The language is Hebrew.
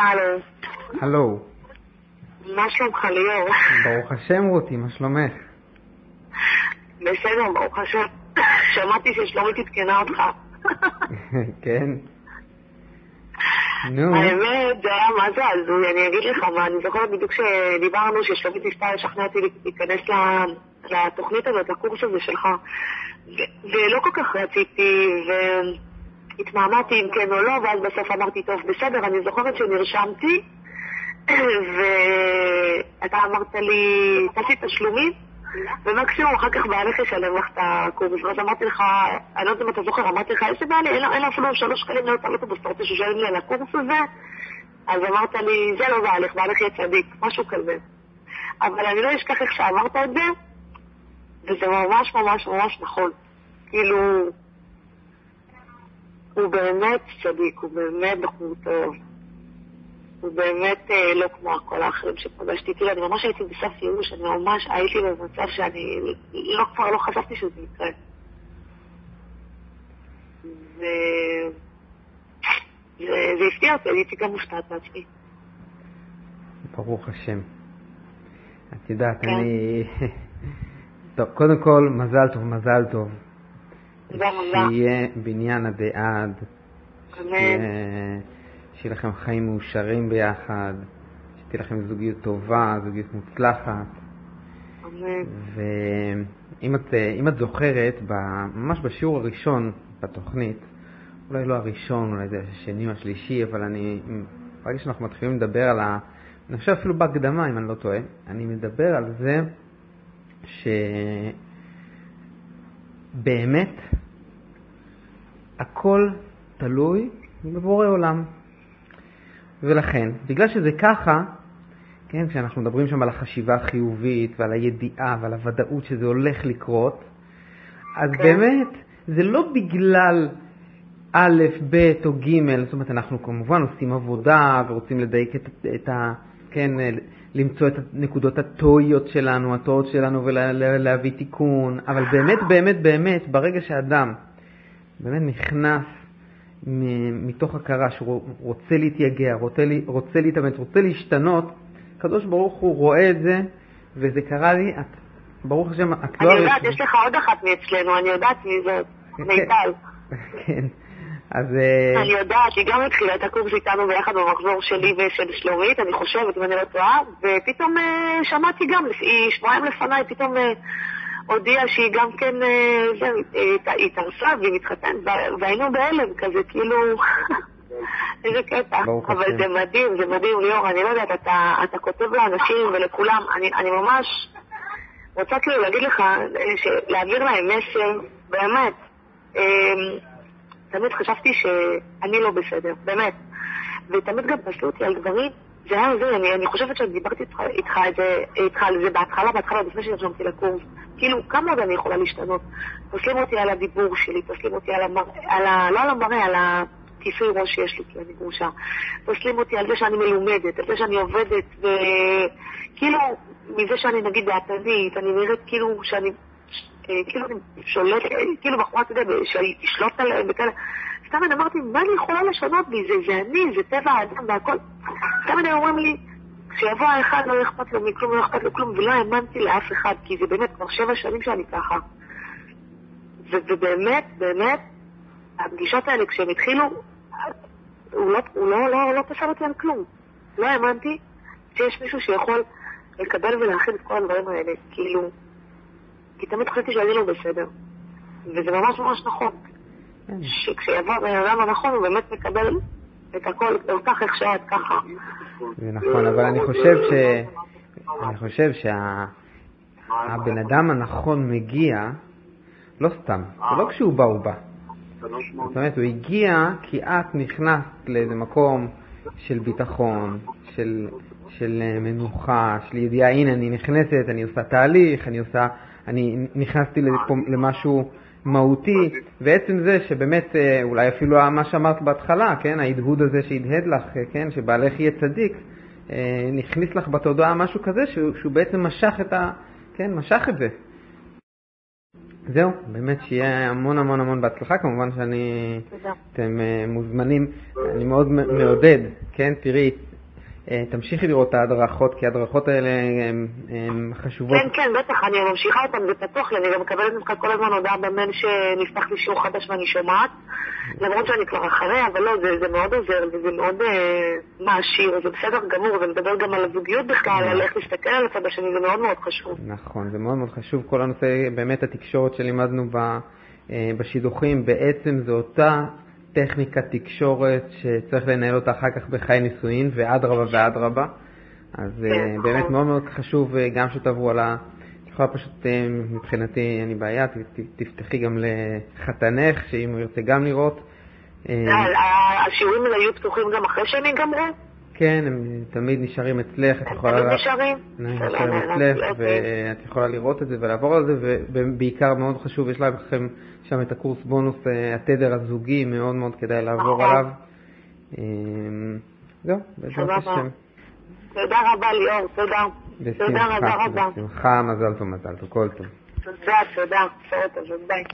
הלו, הלו, מה שלומך ליאור? ברוך השם רותי, מה שלומך? בסדר, ברוך השם. שמעתי ששלומית עדכנה אותך. כן? נו, האמת, זה היה מה זה הזוי, אני אגיד לך מה, אני זוכרת בדיוק שדיברנו ששלומית ניסתה לשכנע אותי להיכנס לתוכנית הזאת, לקורס הזה שלך, ו- ולא כל כך רציתי, והתמהמהתי אם כן או לא, ואז בסוף אמרתי, טוב, בסדר, אני זוכרת שנרשמתי, ואתה אמרת לי, תעשי תשלומים, ומקסימום אחר כך בעלך ישלם לך את הקורס, ואז אמרתי לך, אני לא יודעת אם אתה זוכר, אמרתי לך, לי בעלי, אין לו- אפילו שלוש שקלים להיות על אוטובוס, אתה רוצה שהוא ישלם לי על הקורס הזה? אז אמרת לי, זה לא בעלך, בעלך יהיה צדיק, משהו כזה. אבל אני לא אשכח איך שאמרת את זה, וזה ממש ממש ממש נכון. כאילו, הוא באמת צדיק, הוא באמת בחור טוב. הוא באמת אה, לא כמו כל האחרים שפגשתי. כאילו, אני ממש הייתי בסף ייאוש, אני ממש הייתי במצב שאני לא, כבר לא חשבתי שזה יקרה. ו... זה, הפתיע אותי, הייתי גם מופתעת בעצמי. ברוך השם. את יודעת, כן. אני... טוב, קודם כל, מזל טוב, מזל טוב. שיהיה בניין עד עד. שיהיה- לכם חיים מאושרים ביחד, שתהיה לכם זוגיות טובה, זוגיות מוצלחת. ואם את, אם את זוכרת, ממש בשיעור הראשון בתוכנית, אולי לא הראשון, אולי זה השני או השלישי, אבל אני, ברגע שאנחנו מתחילים לדבר על ה... אני חושב אפילו בהקדמה, אם אני לא טועה, אני מדבר על זה שבאמת הכל תלוי בבורא עולם. ולכן, בגלל שזה ככה, כן, כשאנחנו מדברים שם על החשיבה החיובית ועל הידיעה ועל הוודאות שזה הולך לקרות, אז כן. באמת, זה לא בגלל א', ב' או ג', זאת אומרת, אנחנו כמובן עושים עבודה ורוצים לדייק את, את ה... כן, למצוא את הנקודות הטויות שלנו, הטועות שלנו ולהביא תיקון, אבל באמת, באמת, באמת, ברגע שאדם באמת נכנס מתוך הכרה שהוא רוצה להתייגע, רוצה, רוצה להתאמץ, רוצה להשתנות, הקדוש ברוך הוא רואה את זה, וזה קרה לי, את, ברוך השם, את לא... אני יודעת. יש לך עוד אחת מאצלנו, אני יודעת מי זאת, כן. מיטל. כן, אז... אה, אני יודעת, היא גם התחילה את הקורס איתנו ביחד במחזור שלי ושל שלומית, אני חושבת, אם אני לא טועה, ופתאום אה, שמעתי גם, היא שבועיים לפניי, פתאום אה, הודיעה שהיא גם כן, אה, זה, אה, התארסה והיא מתחתנת, וה- והיינו בהלם כזה, כאילו, איזה קטע. אבל. זה מדהים, זה מדהים, ליאור, אני לא יודעת, אתה, אתה כותב לאנשים ולכולם, אני, אני ממש רוצה כאילו להגיד לך, אה, להעביר להם מסר, באמת. תמיד חשבתי שאני לא בסדר, באמת. ותמיד גם פסלו אותי על דברים, זה היה זה, אני, אני חושבת שדיברתי איתך, איתך, על זה בהתחלה, בהתחלה, לפני שנרשמתי לקורס. כאילו, כמה עוד אני יכולה להשתנות? פוסלים אותי על הדיבור שלי, פוסלים אותי על המראה, על ה... לא על המראה, על הכיסוי ראש שיש לי, כי אני גרושה. פוסלים אותי על זה שאני מלומדת, על זה שאני עובדת, וכאילו, מזה שאני נגיד דעתנית, אני נראית כאילו שאני אה, כאילו אני שולטת, כאילו בחורה, אתה יודע, שאני אשלוט עליהם וכאלה. סתם אני אמרתי, מה אני יכולה לשנות בי? זה, זה אני, זה טבע האדם והכל. סתם הם אומרים לי, כשיבוא האחד לא אכפת לו מכלום, לא אכפת לו כלום, ולא האמנתי לאף אחד, כי זה באמת כבר שבע שנים שאני ככה. ובאמת, באמת, הפגישות האלה, כשהם התחילו, הוא לא, הוא לא, לא, לא פסל אותי על כלום. לא האמנתי שיש מישהו שיכול לקבל ולהכין את כל הדברים האלה. כאילו, כי תמיד חשבתי שאני לא בסדר. וזה ממש ממש נכון. כן. שכשיבוא הבן אדם הנכון, הוא באמת מקבל את הכל אותך איך שאת ככה. נכון, אבל אני חושב ש... אני חושב שהבן אדם הנכון מגיע, לא סתם, לא כשהוא בא הוא בא. זאת אומרת, הוא הגיע כי את נכנסת לאיזה מקום של ביטחון, של, של אה, מנוחה, של ידיעה, הנה אני נכנסת, אני עושה תהליך, אני עושה, אני נכנסתי לפה, למשהו מהותי, ועצם זה שבאמת, אה, אולי אפילו מה שאמרת בהתחלה, כן, ההדהוד הזה שהדהד לך, אה, כן, שבעלך יהיה צדיק, אה, נכניס לך בתודעה משהו כזה שהוא, שהוא בעצם משך את ה... כן, משך את זה. זהו, באמת שיהיה המון המון המון בהצלחה, כמובן שאני... תודה. אתם מוזמנים, אני מאוד מעודד, כן, תראי, תמשיכי לראות את ההדרכות, כי ההדרכות האלה הן חשובות. כן, כן, בטח, אני ממשיכה אותן, זה פתוח לי, אני גם מקבלת ממך כל הזמן הודעה במייל שנפתח לי שיעור חדש ואני שומעת, למרות שאני כבר אחריה, אבל לא, זה, זה מאוד עוזר, וזה מאוד אה, מעשיר, זה בסדר גמור, זה מדבר גם על הזוגיות בכלל, על איך להסתכל על הצד השני, זה מאוד מאוד חשוב. נכון, זה מאוד מאוד חשוב, כל הנושא, באמת התקשורת שלימדנו ב, אה, בשידוכים, בעצם זו אותה טכניקת תקשורת שצריך לנהל אותה אחר כך בחיי נישואין, ואדרבה ואדרבה. אז כן, אה, נכון. באמת מאוד מאוד חשוב אה, גם שתעברו על ה... יכולה פשוט, אה, מבחינתי אין לי בעיה, תפתחי גם לחתנך, שאם הוא ירצה גם לראות. השיעורים האלה יהיו פתוחים גם אחרי שהם ייגמרו? כן, הם תמיד נשארים אצלך. הם תמיד נשארים? נשארים אצלך, ואת יכולה לראות את זה ולעבור על זה, ובעיקר מאוד חשוב, יש לכם שם את הקורס בונוס, אה, התדר הזוגי, מאוד מאוד כדאי לעבור נכון. עליו. אמ, זהו, בעזרת השם. תודה רבה ליאור, תודה. תודה רבה רבה. בשמחה, מזל טוב, מזל טוב, כל טוב. תודה, תודה. בסדר, ביי.